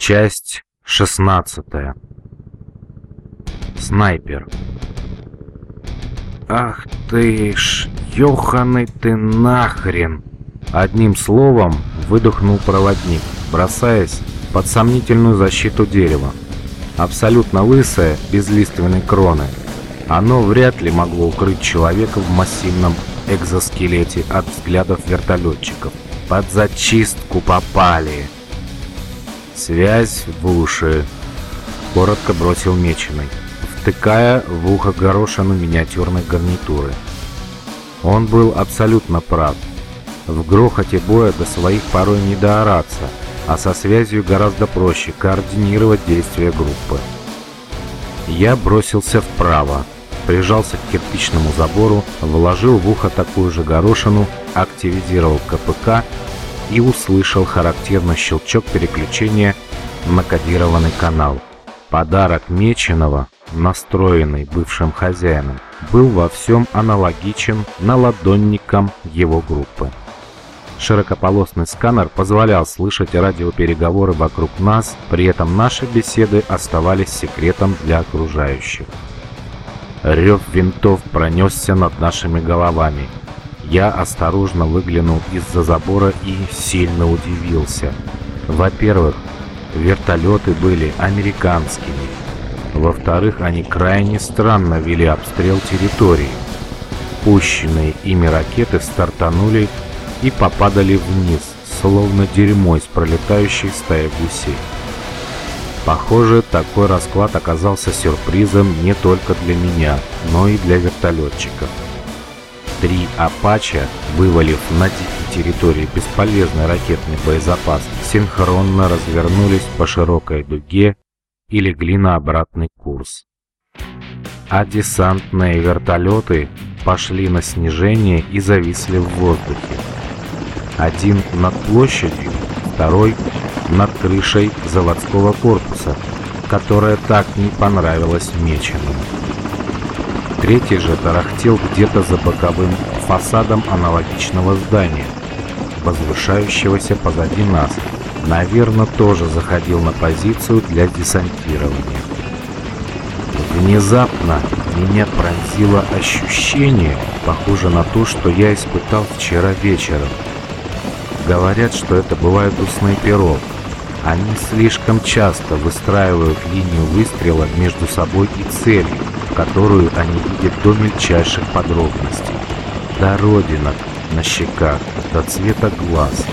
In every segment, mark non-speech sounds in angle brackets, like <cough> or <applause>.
Часть 16. Снайпер. Ах ты ж, ёханый ты нахрен! Одним словом выдохнул проводник, бросаясь под сомнительную защиту дерева. Абсолютно лысое, без лиственной кроны. Оно вряд ли могло укрыть человека в массивном экзоскелете от взглядов вертолетчиков. Под зачистку попали. Связь в уши. Коротко бросил Меченый, втыкая в ухо горошину миниатюрной гарнитуры. Он был абсолютно прав. В грохоте боя до своих порой не доораться, а со связью гораздо проще координировать действия группы. Я бросился вправо, прижался к кирпичному забору, вложил в ухо такую же горошину, активизировал КПК и услышал характерный щелчок переключения на кодированный канал. Подарок Меченого, настроенный бывшим хозяином, был во всем аналогичен наладонникам его группы. Широкополосный сканер позволял слышать радиопереговоры вокруг нас, при этом наши беседы оставались секретом для окружающих. Рев винтов пронесся над нашими головами. Я осторожно выглянул из-за забора и сильно удивился. Во-первых, вертолеты были американскими. Во-вторых, они крайне странно вели обстрел территории. Пущенные ими ракеты стартанули и попадали вниз, словно дерьмо из пролетающей стаи гусей. Похоже, такой расклад оказался сюрпризом не только для меня, но и для вертолетчиков. Три «Апача», вывалив на территории бесполезный ракетный боезапас, синхронно развернулись по широкой дуге и легли на обратный курс. А десантные вертолеты пошли на снижение и зависли в воздухе. Один над площадью, второй над крышей заводского корпуса, которая так не понравилась Меченому. Третий же тарахтел где-то за боковым фасадом аналогичного здания, возвышающегося позади нас. Наверное, тоже заходил на позицию для десантирования. Внезапно меня пронзило ощущение, похоже на то, что я испытал вчера вечером. Говорят, что это бывает у снайперов, они слишком часто выстраивают линию выстрела между собой и целью, которую они видят до мельчайших подробностей. До родинок на щеках, до цвета глаз.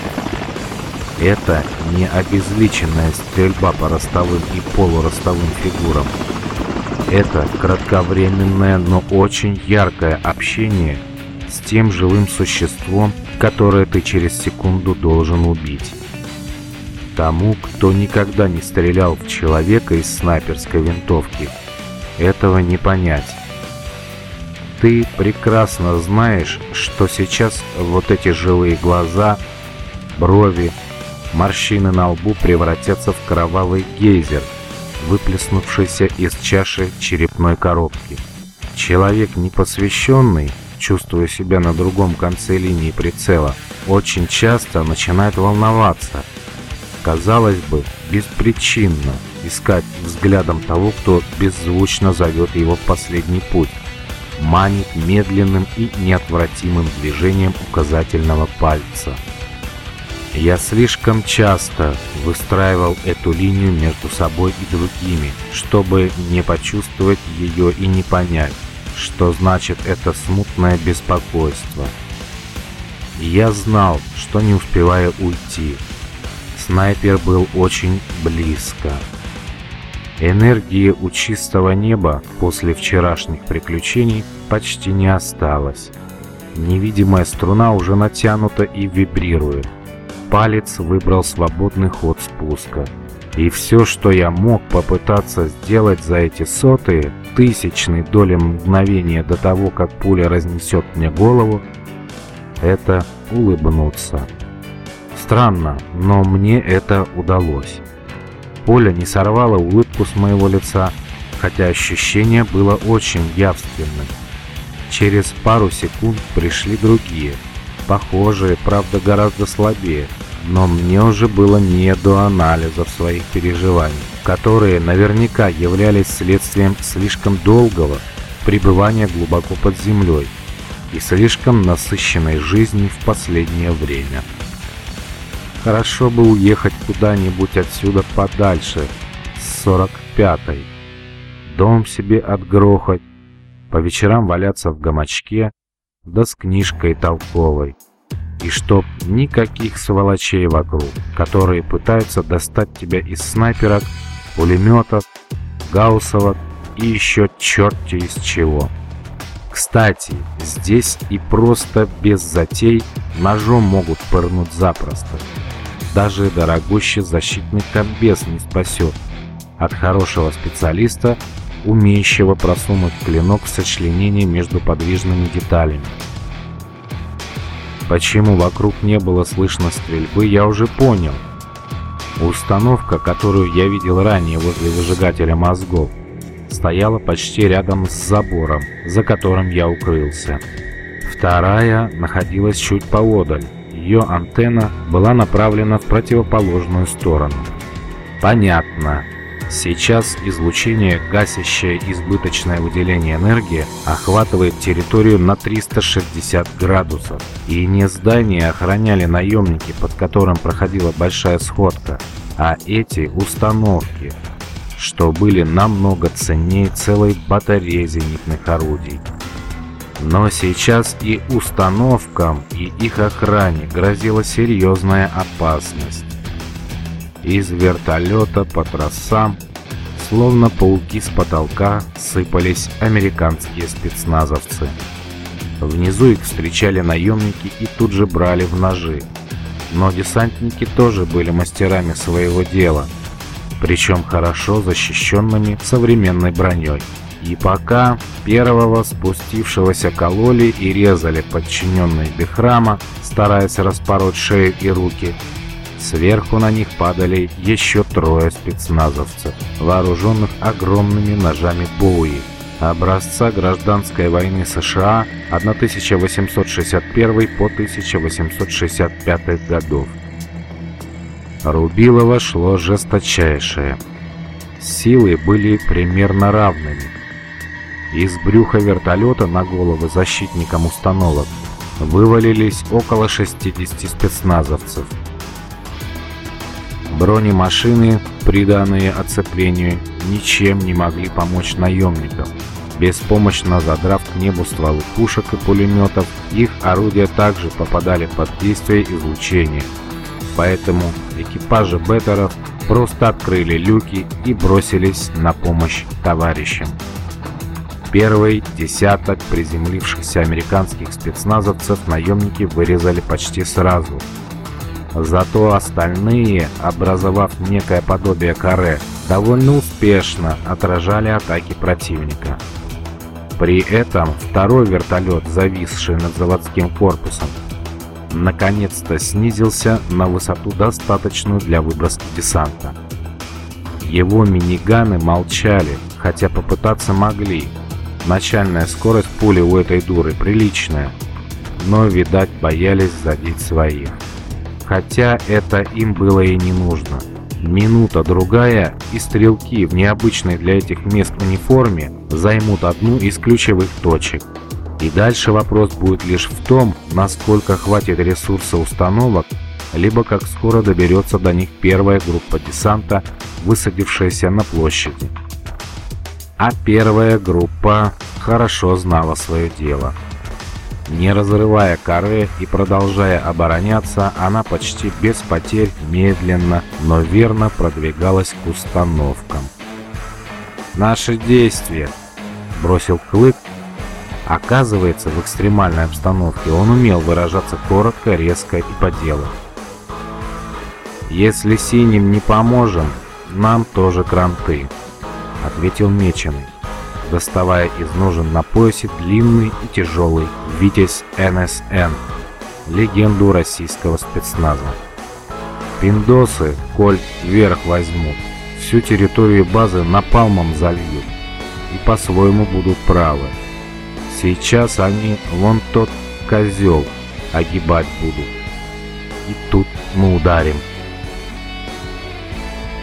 Это не обезличенная стрельба по ростовым и полуростовым фигурам. Это кратковременное, но очень яркое общение с тем живым существом, которое ты через секунду должен убить. Тому, кто никогда не стрелял в человека из снайперской винтовки, этого не понять. Ты прекрасно знаешь, что сейчас вот эти живые глаза, брови, морщины на лбу превратятся в кровавый гейзер, выплеснувшийся из чаши черепной коробки. Человек непосвященный, чувствуя себя на другом конце линии прицела, очень часто начинает волноваться – казалось бы, беспричинно искать взглядом того, кто беззвучно зовет его в последний путь, манит медленным и неотвратимым движением указательного пальца. Я слишком часто выстраивал эту линию между собой и другими, чтобы не почувствовать ее и не понять, что значит это смутное беспокойство. Я знал, что не успеваю уйти, снайпер был очень близко. Энергии у чистого неба после вчерашних приключений почти не осталось. Невидимая струна уже натянута и вибрирует. Палец выбрал свободный ход спуска. И все, что я мог попытаться сделать за эти сотые, тысячные доли мгновения до того, как пуля разнесет мне голову, это улыбнуться. Странно, но мне это удалось. Поля не сорвала улыбку с моего лица, хотя ощущение было очень явственным. Через пару секунд пришли другие, похожие, правда гораздо слабее, Но мне уже было не до анализов своих переживаний, которые наверняка являлись следствием слишком долгого пребывания глубоко под землей и слишком насыщенной жизни в последнее время. Хорошо бы уехать куда-нибудь отсюда подальше, с 45-й. Дом себе отгрохать, по вечерам валяться в гамачке, да с книжкой толковой. И чтоб никаких сволочей вокруг, которые пытаются достать тебя из снайперок, пулеметов, гауссовок и еще черти из чего. Кстати, здесь и просто без затей ножом могут пырнуть запросто. Даже дорогущий защитный комбез не спасет от хорошего специалиста, умеющего просунуть клинок в сочленение между подвижными деталями. Почему вокруг не было слышно стрельбы, я уже понял. Установка, которую я видел ранее возле выжигателя мозгов, стояла почти рядом с забором, за которым я укрылся. Вторая находилась чуть поодаль. Ее антенна была направлена в противоположную сторону. Понятно. Сейчас излучение, гасящее избыточное выделение энергии, охватывает территорию на 360 градусов. И не здания охраняли наемники, под которым проходила большая сходка, а эти установки, что были намного ценнее целой батареи зенитных орудий. Но сейчас и установкам, и их охране грозила серьезная опасность. Из вертолета по трассам, словно пауки с потолка, сыпались американские спецназовцы. Внизу их встречали наемники и тут же брали в ножи. Но десантники тоже были мастерами своего дела – причем хорошо защищенными современной броней. И пока первого спустившегося кололи и резали подчиненные Бехрама, стараясь распороть шею и руки, сверху на них падали еще трое спецназовцев, вооруженных огромными ножами Боуи, образца гражданской войны США 1861 по 1865 годов. Рубилова шло жесточайшее. Силы были примерно равными. Из брюха вертолета на головы защитникам установок вывалились около 60 спецназовцев. Бронемашины, приданные оцеплению, ничем не могли помочь наемникам. Беспомощно задрав к небу стволы пушек и пулеметов, их орудия также попадали под действие излучения – поэтому экипажи беттеров просто открыли люки и бросились на помощь товарищам. Первый десяток приземлившихся американских спецназовцев наемники вырезали почти сразу. Зато остальные, образовав некое подобие каре, довольно успешно отражали атаки противника. При этом второй вертолет, зависший над заводским корпусом, наконец-то снизился на высоту, достаточную для выброски десанта. Его миниганы молчали, хотя попытаться могли. Начальная скорость пули у этой дуры приличная, но, видать, боялись задеть своих. Хотя это им было и не нужно. Минута-другая, и стрелки в необычной для этих мест униформе займут одну из ключевых точек – и дальше вопрос будет лишь в том, насколько хватит ресурса установок, либо как скоро доберется до них первая группа десанта, высадившаяся на площади. А первая группа хорошо знала свое дело. Не разрывая коры и продолжая обороняться, она почти без потерь медленно, но верно продвигалась к установкам. «Наши действия!» – бросил Клык, Оказывается, в экстремальной обстановке он умел выражаться коротко, резко и по делу. «Если синим не поможем, нам тоже кранты», — ответил Меченый, доставая из ножен на поясе длинный и тяжелый «Витязь НСН», легенду российского спецназа. Пиндосы, коль вверх возьмут, всю территорию базы напалмом зальют и по-своему будут правы. Сейчас они вон тот козел огибать будут. и тут мы ударим.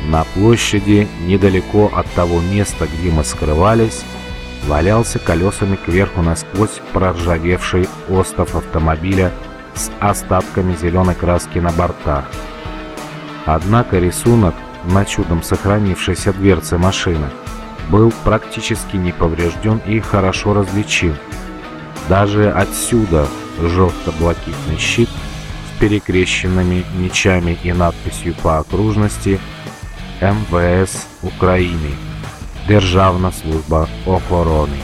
На площади, недалеко от того места, где мы скрывались, валялся колесами кверху насквозь проржавевший остов автомобиля с остатками зеленой краски на бортах. Однако рисунок на чудом сохранившейся дверце машины был практически не поврежден и хорошо различим. Даже отсюда желто-блакитный щит с перекрещенными мечами и надписью по окружности МВС України. Державна служба охороны.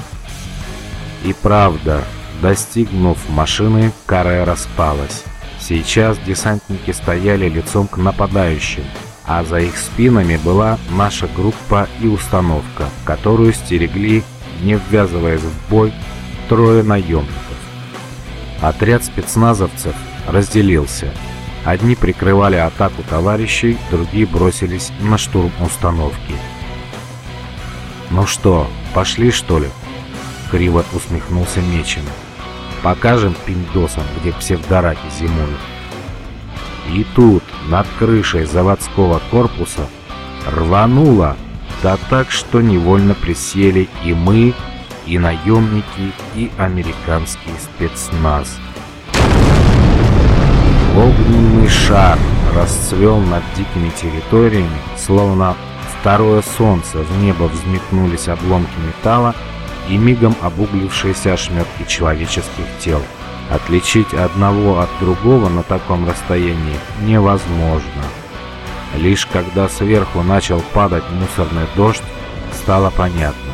И правда, достигнув машины, каре распалась. Сейчас десантники стояли лицом к нападающим, а за их спинами была наша группа и установка, которую стерегли, не ввязываясь в бой, трое наемников. Отряд спецназовцев разделился. Одни прикрывали атаку товарищей, другие бросились на штурм установки. «Ну что, пошли что ли?» — криво усмехнулся Мечин. «Покажем пиндосам, где псевдораки зимуют». И тут над крышей заводского корпуса рвануло, да так, что невольно присели и мы, и наемники, и американский спецназ. Огненный шар расцвел над дикими территориями, словно второе солнце, в небо взметнулись обломки металла и мигом обуглившиеся ошметки человеческих тел. Отличить одного от другого на таком расстоянии невозможно. Лишь когда сверху начал падать мусорный дождь, стало понятно.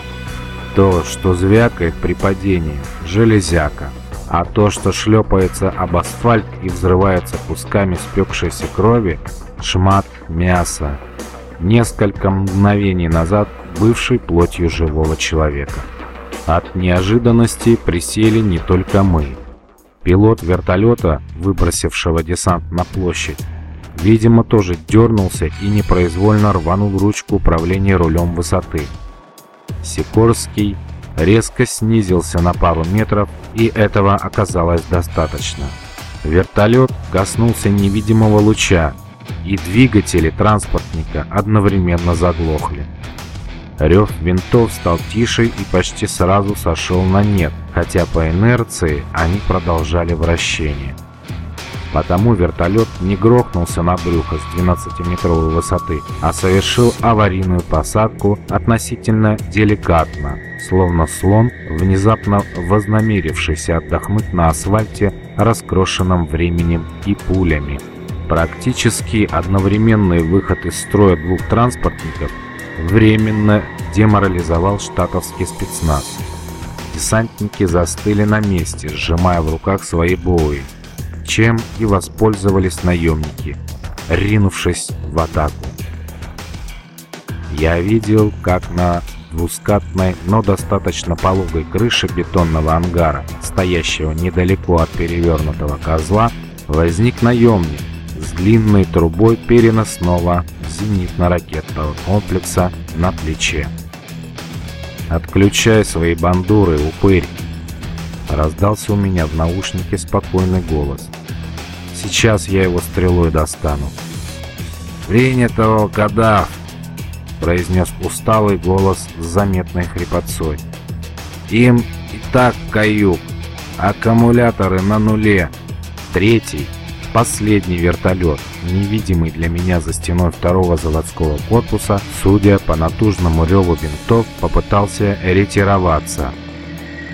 То, что звякает при падении – железяка, а то, что шлепается об асфальт и взрывается кусками спекшейся крови – шмат мяса. Несколько мгновений назад бывший плотью живого человека. От неожиданности присели не только мы – Пилот вертолета, выбросившего десант на площадь, видимо, тоже дернулся и непроизвольно рванул ручку управления рулем высоты. Сикорский резко снизился на пару метров, и этого оказалось достаточно. Вертолет коснулся невидимого луча, и двигатели транспортника одновременно заглохли. Рев винтов стал тише и почти сразу сошел на нет, хотя по инерции они продолжали вращение. Потому вертолет не грохнулся на брюхо с 12-метровой высоты, а совершил аварийную посадку относительно деликатно, словно слон, внезапно вознамерившийся отдохнуть на асфальте, раскрошенном временем и пулями. Практически одновременный выход из строя двух транспортников временно деморализовал штатовский спецназ. Десантники застыли на месте, сжимая в руках свои бои, чем и воспользовались наемники, ринувшись в атаку. Я видел, как на двускатной, но достаточно пологой крыше бетонного ангара, стоящего недалеко от перевернутого козла, возник наемник с длинной трубой переносного зенитно-ракетного комплекса на плече. «Отключай свои бандуры, упырь!» Раздался у меня в наушнике спокойный голос. «Сейчас я его стрелой достану». «Принято, волкодав!» произнес усталый голос с заметной хрипотцой. «Им и так каюк. Аккумуляторы на нуле. Третий Последний вертолет, невидимый для меня за стеной второго заводского корпуса, судя по натужному реву винтов, попытался ретироваться.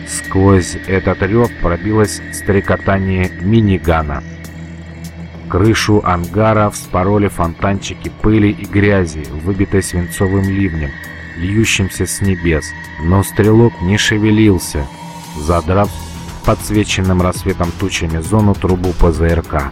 Сквозь этот рев пробилось стрекотание минигана. Крышу ангара вспороли фонтанчики пыли и грязи, выбитой свинцовым ливнем, льющимся с небес, но стрелок не шевелился, задрав подсвеченным рассветом тучами зону трубу ПЗРК.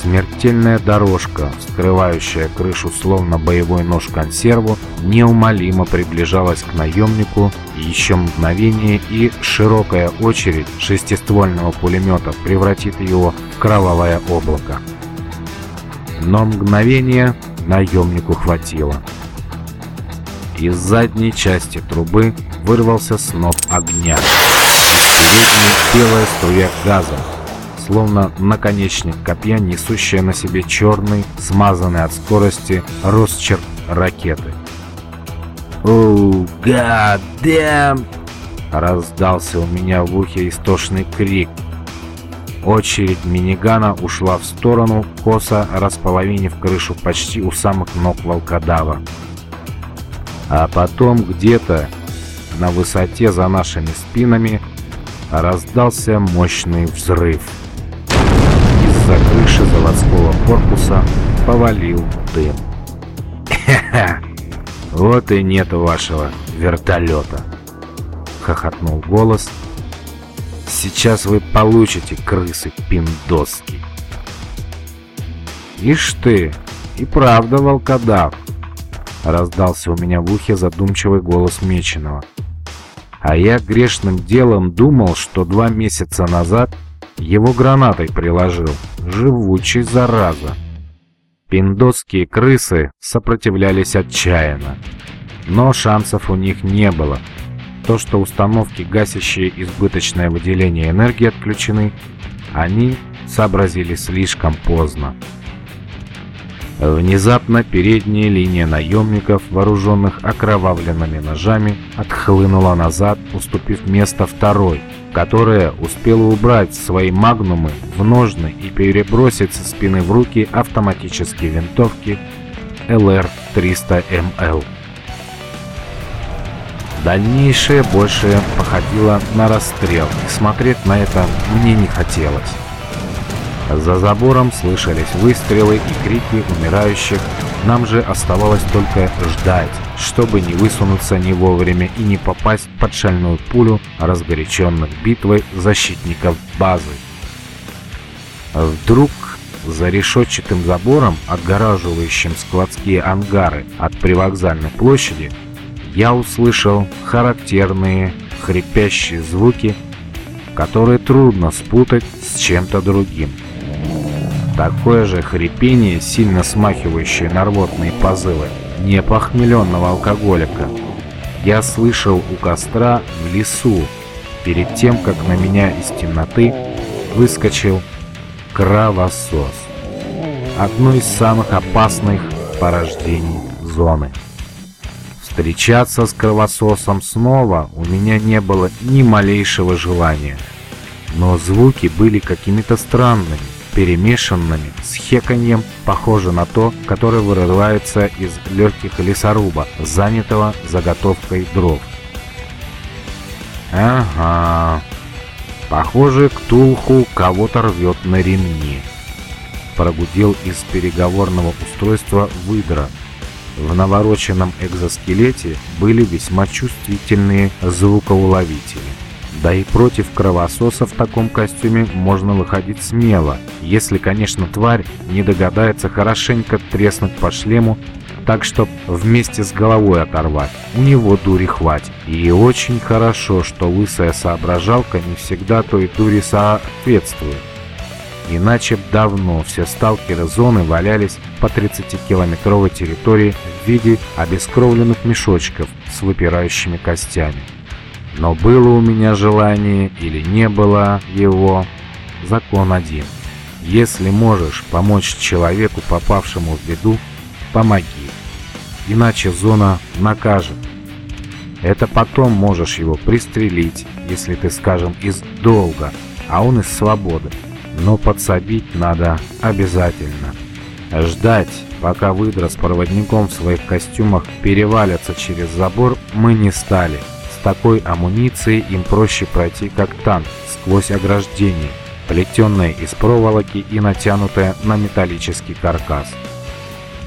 Смертельная дорожка, скрывающая крышу словно боевой нож консерву, неумолимо приближалась к наемнику, еще мгновение и широкая очередь шестиствольного пулемета превратит его в кровавое облако. Но мгновение наемнику хватило. Из задней части трубы вырвался сноп огня. Из передней белая струя газа, словно наконечник копья, несущая на себе черный, смазанный от скорости росчерк ракеты. «Оу, гадэм!» Раздался у меня в ухе истошный крик. Очередь минигана ушла в сторону, косо располовинив крышу почти у самых ног волкодава. А потом где-то на высоте за нашими спинами раздался мощный взрыв. Заводского корпуса повалил дым. «Хе-хе! <laughs> Вот и нет вашего вертолета!» — хохотнул голос. «Сейчас вы получите, крысы пиндоски!» «Ишь ты! И правда волкодав!» — раздался у меня в ухе задумчивый голос Меченого. А я грешным делом думал, что два месяца назад его гранатой приложил. Живучий зараза. Пиндосские крысы сопротивлялись отчаянно. Но шансов у них не было. То, что установки, гасящие избыточное выделение энергии, отключены, они сообразили слишком поздно. Внезапно передняя линия наемников, вооруженных окровавленными ножами, отхлынула назад, уступив место второй, которая успела убрать свои магнумы в ножны и перебросить со спины в руки автоматические винтовки ЛР-300МЛ. Дальнейшее больше походило на расстрел, и смотреть на это мне не хотелось. За забором слышались выстрелы и крики умирающих. Нам же оставалось только ждать, чтобы не высунуться не вовремя и не попасть под шальную пулю разгоряченных битвой защитников базы. Вдруг за решетчатым забором, отгораживающим складские ангары от привокзальной площади, я услышал характерные хрипящие звуки, которые трудно спутать с чем-то другим. Такое же хрипение, сильно смахивающее на рвотные позывы, не похмеленного алкоголика. Я слышал у костра в лесу, перед тем, как на меня из темноты выскочил кровосос. Одно из самых опасных порождений зоны. Встречаться с кровососом снова у меня не было ни малейшего желания. Но звуки были какими-то странными перемешанными с хеканьем, похоже на то, которое вырывается из легких лесоруба, занятого заготовкой дров. Ага, похоже, Ктулху кого-то рвет на ремни. Прогудел из переговорного устройства выдра. В навороченном экзоскелете были весьма чувствительные звукоуловители. Да и против кровососа в таком костюме можно выходить смело, если, конечно, тварь не догадается хорошенько треснуть по шлему, так что вместе с головой оторвать. У него дури хватит. И очень хорошо, что лысая соображалка не всегда той дури соответствует. Иначе б давно все сталкеры зоны валялись по 30-километровой территории в виде обескровленных мешочков с выпирающими костями. Но было у меня желание или не было его, закон один. Если можешь помочь человеку, попавшему в беду, помоги. Иначе зона накажет. Это потом можешь его пристрелить, если ты, скажем, из долга, а он из свободы. Но подсобить надо обязательно. Ждать, пока выдра с проводником в своих костюмах перевалятся через забор, мы не стали такой амуницией им проще пройти как танк сквозь ограждение, плетенное из проволоки и натянутое на металлический каркас.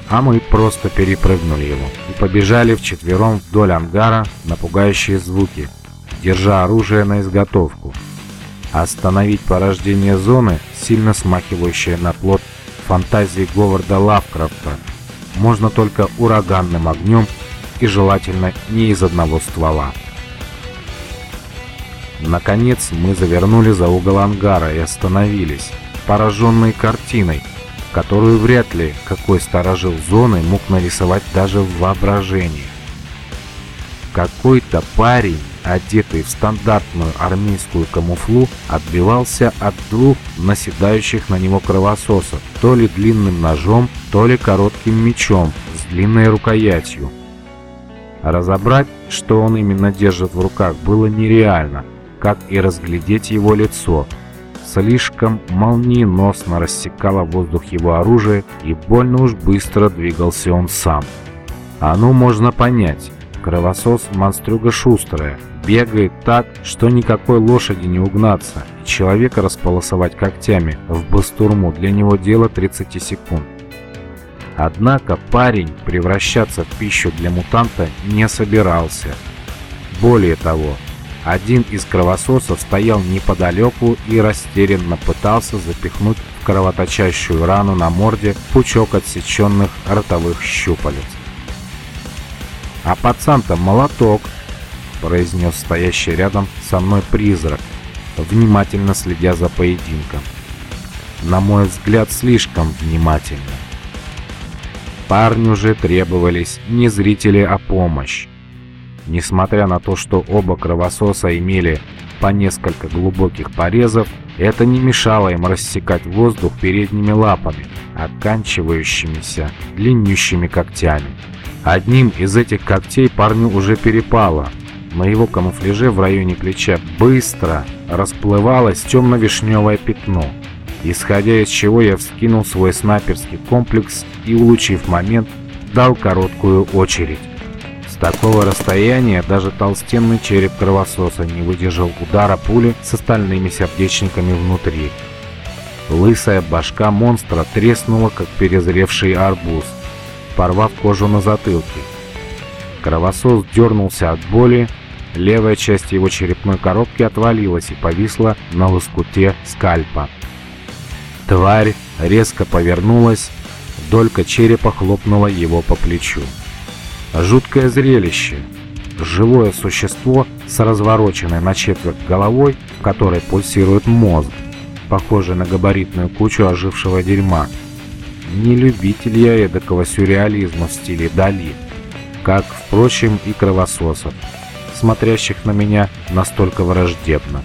А мы просто перепрыгнули его и побежали вчетвером вдоль ангара на пугающие звуки, держа оружие на изготовку. Остановить порождение зоны, сильно смахивающее на плод фантазии Говарда Лавкрафта, можно только ураганным огнем и желательно не из одного ствола. Наконец мы завернули за угол ангара и остановились, пораженные картиной, которую вряд ли какой сторожил зоны мог нарисовать даже в воображении. Какой-то парень одетый в стандартную армейскую камуфлу, отбивался от двух наседающих на него кровососов, то ли длинным ножом, то ли коротким мечом с длинной рукоятью. Разобрать, что он именно держит в руках, было нереально, как и разглядеть его лицо. Слишком молниеносно рассекало воздух его оружие, и больно уж быстро двигался он сам. Оно можно понять. Кровосос монстрюга шустрая, бегает так, что никакой лошади не угнаться, и человека располосовать когтями в бастурму для него дело 30 секунд. Однако парень превращаться в пищу для мутанта не собирался. Более того, один из кровососов стоял неподалеку и растерянно пытался запихнуть в кровоточащую рану на морде пучок отсеченных ротовых щупалец. «А пацан-то молоток!» — произнес стоящий рядом со мной призрак, внимательно следя за поединком. На мой взгляд, слишком внимательно. Парню же требовались не зрители, а помощь. Несмотря на то, что оба кровососа имели по несколько глубоких порезов, это не мешало им рассекать воздух передними лапами, оканчивающимися длиннющими когтями. Одним из этих когтей парню уже перепало. На его камуфляже в районе плеча быстро расплывалось темно-вишневое пятно, исходя из чего я вскинул свой снайперский комплекс и, улучив момент, дал короткую очередь. Такого расстояния даже толстенный череп кровососа не выдержал удара пули с остальными сердечниками внутри. Лысая башка монстра треснула, как перезревший арбуз, порвав кожу на затылке. Кровосос дернулся от боли, левая часть его черепной коробки отвалилась и повисла на лоскуте скальпа. Тварь резко повернулась, долька черепа хлопнула его по плечу. Жуткое зрелище. Живое существо с развороченной на четверть головой, в которой пульсирует мозг, похожий на габаритную кучу ожившего дерьма. Не любитель я эдакого сюрреализма в стиле Дали, как, впрочем, и кровососов, смотрящих на меня настолько враждебно.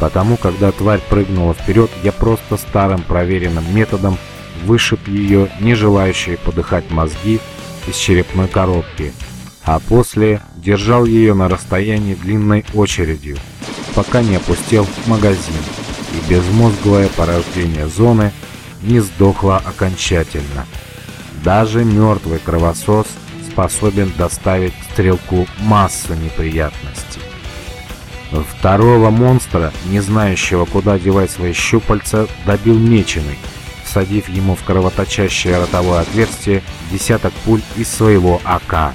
Потому, когда тварь прыгнула вперед, я просто старым проверенным методом вышиб ее, не желающие подыхать мозги, из черепной коробки, а после держал ее на расстоянии длинной очередью, пока не опустил магазин, и безмозглое порождение зоны не сдохла окончательно. Даже мертвый кровосос способен доставить стрелку массу неприятностей. Второго монстра, не знающего, куда девать свои щупальца, добил меченый, всадив ему в кровоточащее ротовое отверстие десяток пуль из своего АК.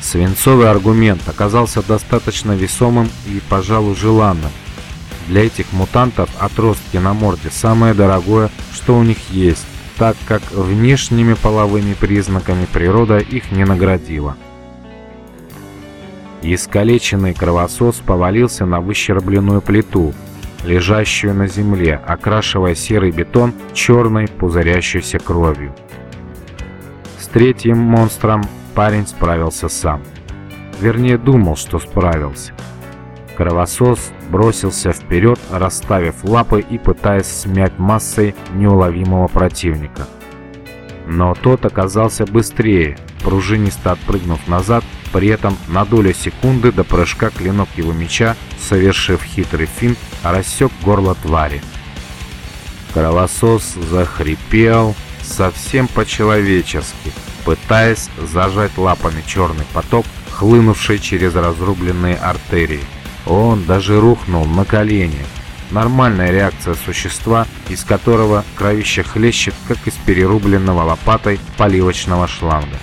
Свинцовый аргумент оказался достаточно весомым и, пожалуй, желанным, для этих мутантов отростки на морде самое дорогое, что у них есть, так как внешними половыми признаками природа их не наградила. Искалеченный кровосос повалился на выщербленную плиту, лежащую на земле, окрашивая серый бетон черной пузырящейся кровью. С третьим монстром парень справился сам. Вернее, думал, что справился. Кровосос бросился вперед, расставив лапы и пытаясь смять массой неуловимого противника. Но тот оказался быстрее, пружинисто отпрыгнув назад, при этом на долю секунды до прыжка клинок его меча, совершив хитрый финт, рассек горло твари. Кровосос захрипел совсем по-человечески, пытаясь зажать лапами черный поток, хлынувший через разрубленные артерии. Он даже рухнул на колени. Нормальная реакция существа, из которого кровище хлещет, как из перерубленного лопатой поливочного шланга.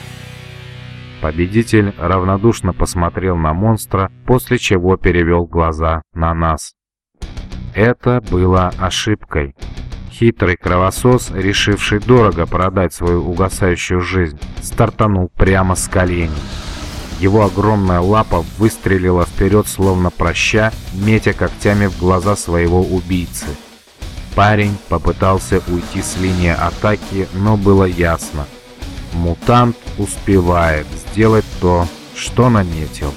Победитель равнодушно посмотрел на монстра, после чего перевел глаза на нас. Это было ошибкой. Хитрый кровосос, решивший дорого продать свою угасающую жизнь, стартанул прямо с коленей. Его огромная лапа выстрелила вперед, словно проща, метя когтями в глаза своего убийцы. Парень попытался уйти с линии атаки, но было ясно. Мутант успевает сделать то, что наметил.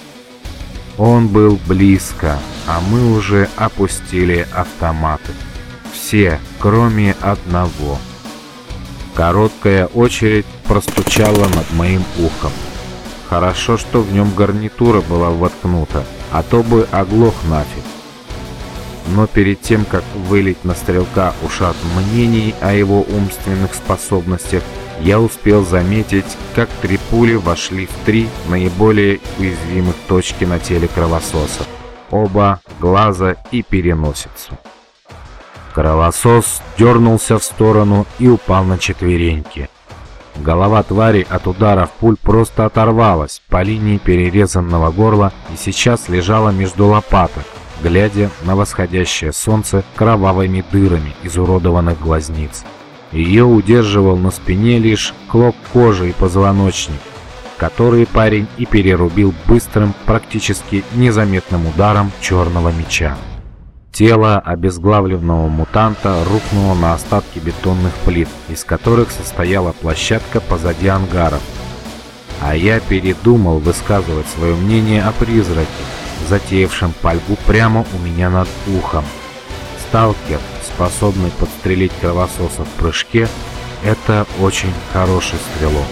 Он был близко, а мы уже опустили автоматы. Все, кроме одного. Короткая очередь простучала над моим ухом. Хорошо, что в нем гарнитура была воткнута, а то бы оглох нафиг. Но перед тем, как вылить на стрелка ушат мнений о его умственных способностях, я успел заметить, как три пули вошли в три наиболее уязвимых точки на теле кровососа. Оба, глаза и переносицу. Кровосос дернулся в сторону и упал на четвереньки. Голова твари от ударов пуль просто оторвалась по линии перерезанного горла и сейчас лежала между лопаток, глядя на восходящее солнце кровавыми дырами изуродованных глазниц. Ее удерживал на спине лишь клок кожи и позвоночник, который парень и перерубил быстрым, практически незаметным ударом черного меча. Тело обезглавленного мутанта рухнуло на остатки бетонных плит, из которых состояла площадка позади ангаров. А я передумал высказывать свое мнение о призраке, затеявшем пальбу прямо у меня над ухом. Сталкер, способный подстрелить кровососа в прыжке, это очень хороший стрелок.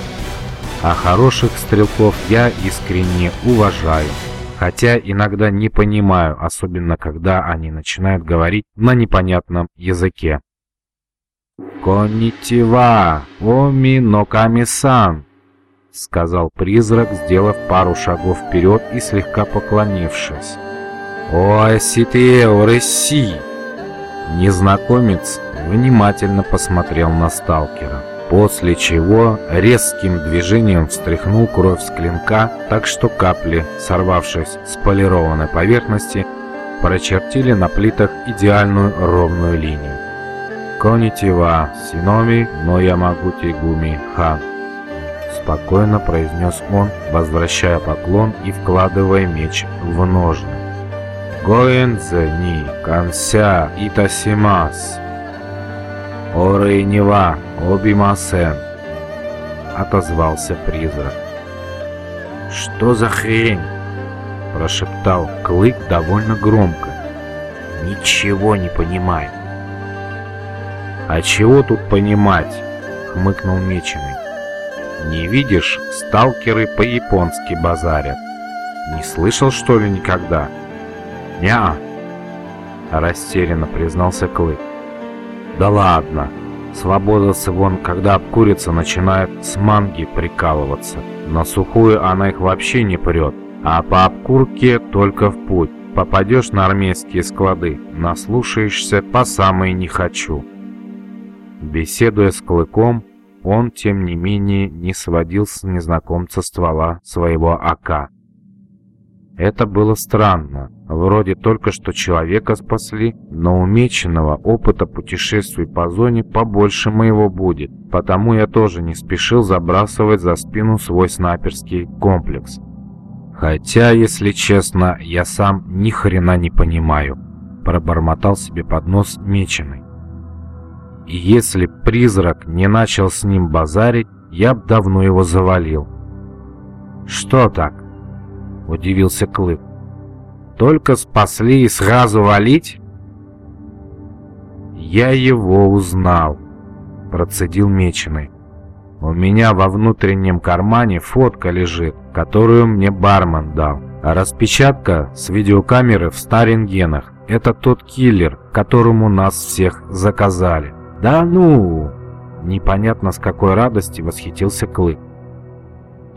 А хороших стрелков я искренне уважаю, хотя иногда не понимаю, особенно когда они начинают говорить на непонятном языке. «Коннитива, оми ноками-сан», — сказал призрак, сделав пару шагов вперед и слегка поклонившись. «О, ситео, реси!» Незнакомец внимательно посмотрел на сталкера, после чего резким движением встряхнул кровь с клинка, так что капли, сорвавшись с полированной поверхности, прочертили на плитах идеальную ровную линию. «Конитива, синоми, но я могу тигуми, хан», спокойно произнес он, возвращая поклон и вкладывая меч в ножны. Гоэнзе ни канся итасимас. Орейнева обимасен. Отозвался призрак. Что за хрень? Прошептал Клык довольно громко. Ничего не понимаю. А чего тут понимать? Хмыкнул Меченый. Не видишь, сталкеры по-японски базарят. Не слышал, что ли, никогда? «Не-а», растерянно признался Клык. «Да ладно, свободовцы вон, когда обкурится, начинают с манги прикалываться. На сухую она их вообще не прет, а по обкурке только в путь. Попадешь на армейские склады, наслушаешься по самой не хочу». Беседуя с Клыком, он, тем не менее, не сводил с незнакомца ствола своего АК. Это было странно. Вроде только что человека спасли, но умеченного опыта путешествий по зоне побольше моего будет. Потому я тоже не спешил забрасывать за спину свой снайперский комплекс. Хотя, если честно, я сам ни хрена не понимаю. Пробормотал себе под нос меченый. И если призрак не начал с ним базарить, я б давно его завалил. Что так? — удивился Клык. «Только спасли и сразу валить?» «Я его узнал», — процедил Меченый. «У меня во внутреннем кармане фотка лежит, которую мне бармен дал. А распечатка с видеокамеры в Старингенах — это тот киллер, которому нас всех заказали». «Да ну!» Непонятно с какой радости восхитился Клык.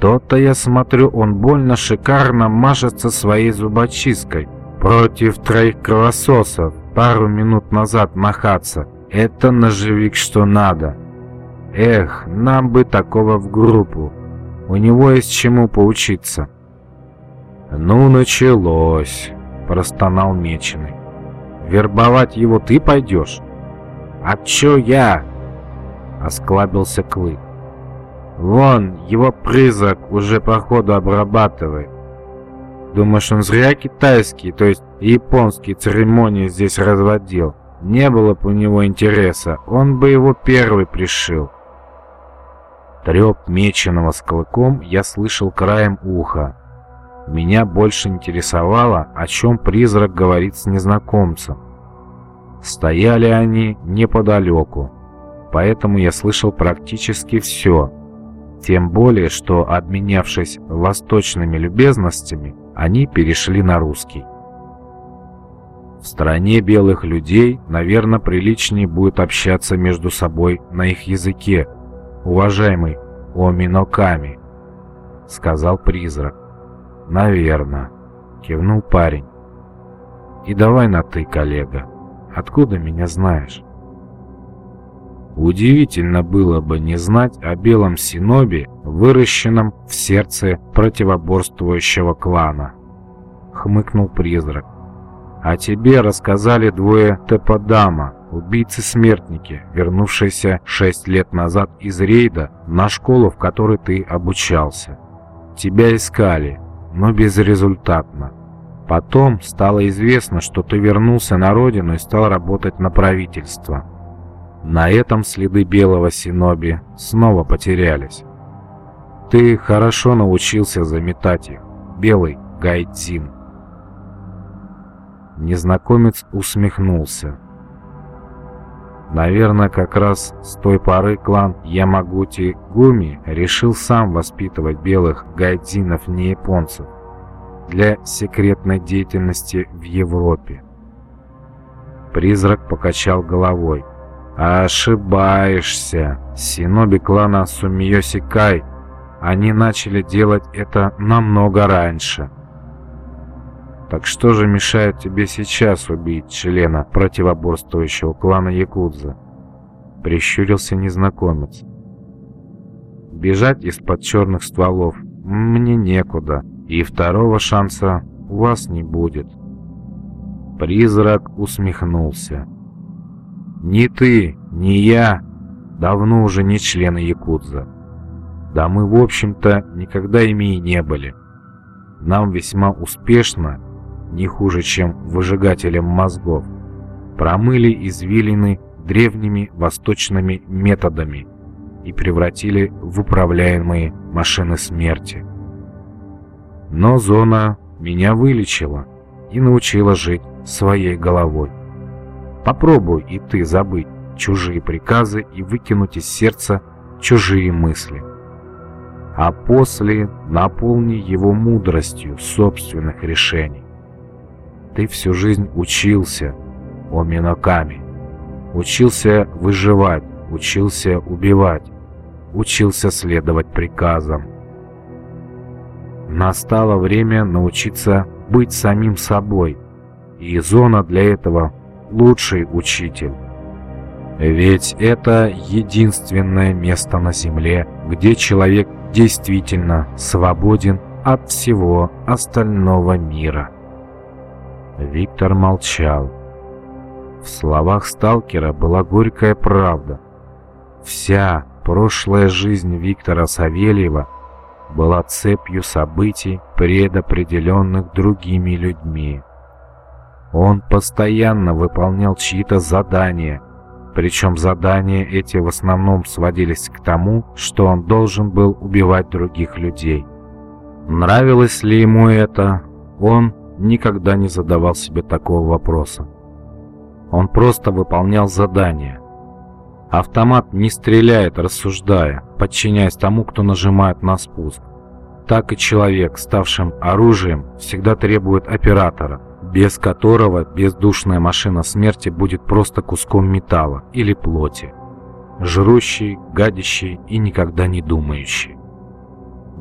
То-то я смотрю, он больно шикарно мажется своей зубочисткой. Против троих кровососов пару минут назад махаться. Это ножевик что надо. Эх, нам бы такого в группу. У него есть чему поучиться. Ну, началось, простонал Меченый. Вербовать его ты пойдешь? А чё я? Осклабился Клык. Вон, его призрак уже походу обрабатывает. Думаешь, он зря китайский, то есть японские церемонии здесь разводил? Не было бы у него интереса, он бы его первый пришил. Треп меченого с клыком я слышал краем уха. Меня больше интересовало, о чем призрак говорит с незнакомцем. Стояли они неподалеку, поэтому я слышал практически все. Тем более, что, обменявшись восточными любезностями, они перешли на русский. В стране белых людей, наверное, приличнее будет общаться между собой на их языке, уважаемый Оминоками, сказал призрак. Наверно, кивнул парень. И давай на «ты», коллега. Откуда меня знаешь? Удивительно было бы не знать о белом синобе, выращенном в сердце противоборствующего клана. Хмыкнул призрак. О тебе рассказали двое Теподама, убийцы-смертники, вернувшиеся шесть лет назад из рейда на школу, в которой ты обучался. Тебя искали, но безрезультатно. Потом стало известно, что ты вернулся на родину и стал работать на правительство. На этом следы белого синоби снова потерялись. Ты хорошо научился заметать их, белый гайдзин. Незнакомец усмехнулся. Наверное, как раз с той поры клан Ямагути Гуми решил сам воспитывать белых гайдзинов не японцев для секретной деятельности в Европе. Призрак покачал головой. «Ошибаешься. Синоби клана Сумиосикай. Они начали делать это намного раньше». Так что же мешает тебе сейчас убить члена противоборствующего клана Якудза? Прищурился незнакомец. Бежать из-под черных стволов мне некуда, и второго шанса у вас не будет. Призрак усмехнулся. Ни ты, ни я давно уже не члены Якудза. Да мы, в общем-то, никогда ими и не были. Нам весьма успешно не хуже, чем выжигателем мозгов, промыли извилины древними восточными методами и превратили в управляемые машины смерти. Но зона меня вылечила и научила жить своей головой. Попробуй и ты забыть чужие приказы и выкинуть из сердца чужие мысли. А после наполни его мудростью собственных решений. Ты всю жизнь учился, о Миноками. Учился выживать, учился убивать, учился следовать приказам. Настало время научиться быть самим собой, и зона для этого лучший учитель. Ведь это единственное место на Земле, где человек действительно свободен от всего остального мира. Виктор молчал. В словах сталкера была горькая правда. Вся прошлая жизнь Виктора Савельева была цепью событий, предопределенных другими людьми. Он постоянно выполнял чьи-то задания, причем задания эти в основном сводились к тому, что он должен был убивать других людей. Нравилось ли ему это, он никогда не задавал себе такого вопроса. Он просто выполнял задание. Автомат не стреляет, рассуждая, подчиняясь тому, кто нажимает на спуск. Так и человек, ставшим оружием, всегда требует оператора, без которого бездушная машина смерти будет просто куском металла или плоти, жрущий, гадящий и никогда не думающий.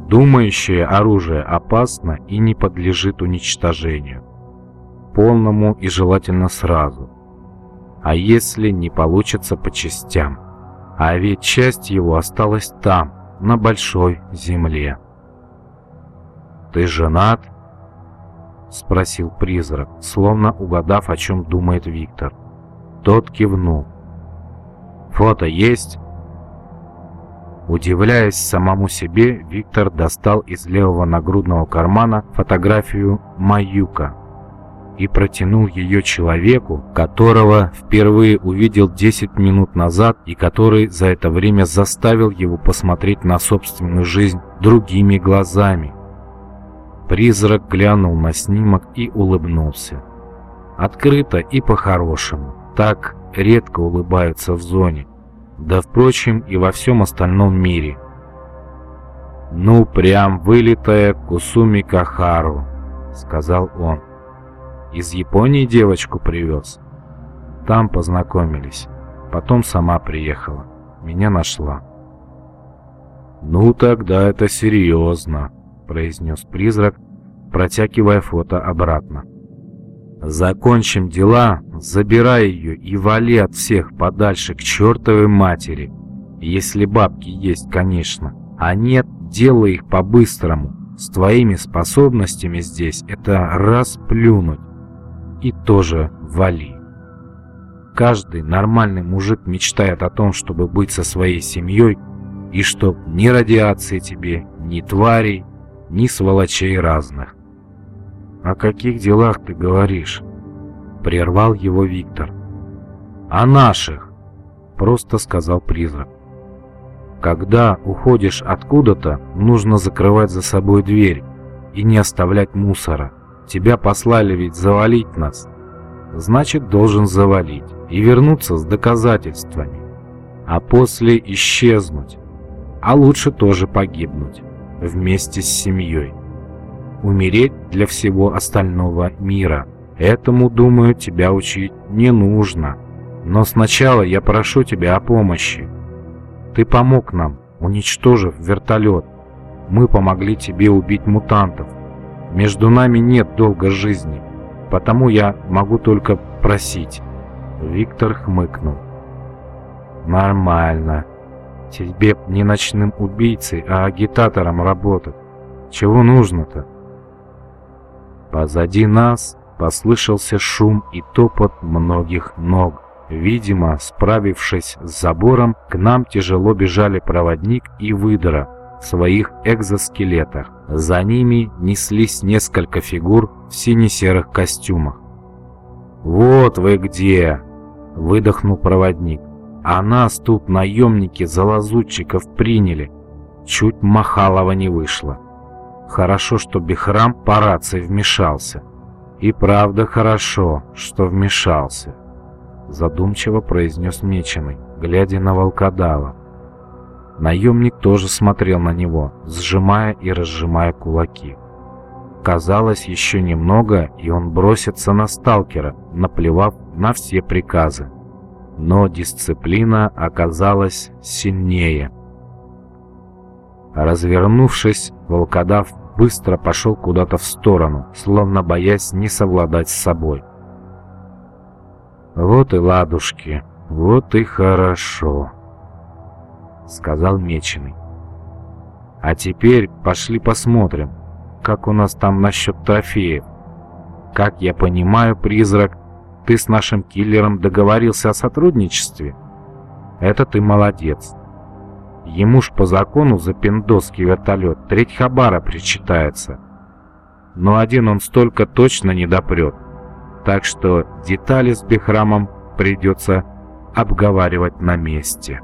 Думающее оружие опасно и не подлежит уничтожению. Полному и желательно сразу. А если не получится по частям? А ведь часть его осталась там, на большой земле. «Ты женат?» — спросил призрак, словно угадав, о чем думает Виктор. Тот кивнул. «Фото есть?» Удивляясь самому себе, Виктор достал из левого нагрудного кармана фотографию Маюка и протянул ее человеку, которого впервые увидел 10 минут назад и который за это время заставил его посмотреть на собственную жизнь другими глазами. Призрак глянул на снимок и улыбнулся. Открыто и по-хорошему. Так редко улыбаются в зоне. Да, впрочем, и во всем остальном мире. «Ну, прям вылитая Кусуми Кахару», — сказал он. «Из Японии девочку привез. Там познакомились. Потом сама приехала. Меня нашла». «Ну, тогда это серьезно», — произнес призрак, протягивая фото обратно. «Закончим дела, забирай ее и вали от всех подальше к чертовой матери. Если бабки есть, конечно. А нет, делай их по-быстрому. С твоими способностями здесь это раз плюнуть. И тоже вали». Каждый нормальный мужик мечтает о том, чтобы быть со своей семьей и чтоб ни радиации тебе, ни тварей, ни сволочей разных. «О каких делах ты говоришь?» Прервал его Виктор. «О наших!» Просто сказал призрак. «Когда уходишь откуда-то, нужно закрывать за собой дверь и не оставлять мусора. Тебя послали ведь завалить нас. Значит, должен завалить и вернуться с доказательствами. А после исчезнуть, а лучше тоже погибнуть вместе с семьей. Умереть для всего остального мира. Этому, думаю, тебя учить не нужно. Но сначала я прошу тебя о помощи. Ты помог нам, уничтожив вертолет. Мы помогли тебе убить мутантов. Между нами нет долга жизни, потому я могу только просить. Виктор хмыкнул. Нормально. Тебе не ночным убийцей, а агитатором работать. Чего нужно-то? Позади нас послышался шум и топот многих ног. Видимо, справившись с забором, к нам тяжело бежали проводник и выдра в своих экзоскелетах. За ними неслись несколько фигур в сине-серых костюмах. «Вот вы где!» — выдохнул проводник. А нас тут наемники за лазутчиков приняли. Чуть Махалова не вышло. Хорошо, что Бехрам по рации вмешался. И правда хорошо, что вмешался. Задумчиво произнес Меченый, глядя на волкодава. Наемник тоже смотрел на него, сжимая и разжимая кулаки. Казалось, еще немного, и он бросится на сталкера, наплевав на все приказы но дисциплина оказалась сильнее. Развернувшись, волкодав быстро пошел куда-то в сторону, словно боясь не совладать с собой. «Вот и ладушки, вот и хорошо», — сказал Меченый. «А теперь пошли посмотрим, как у нас там насчет трофеев. Как я понимаю, призрак ты с нашим киллером договорился о сотрудничестве? Это ты молодец. Ему ж по закону за пиндосский вертолет треть хабара причитается. Но один он столько точно не допрет. Так что детали с Бехрамом придется обговаривать на месте.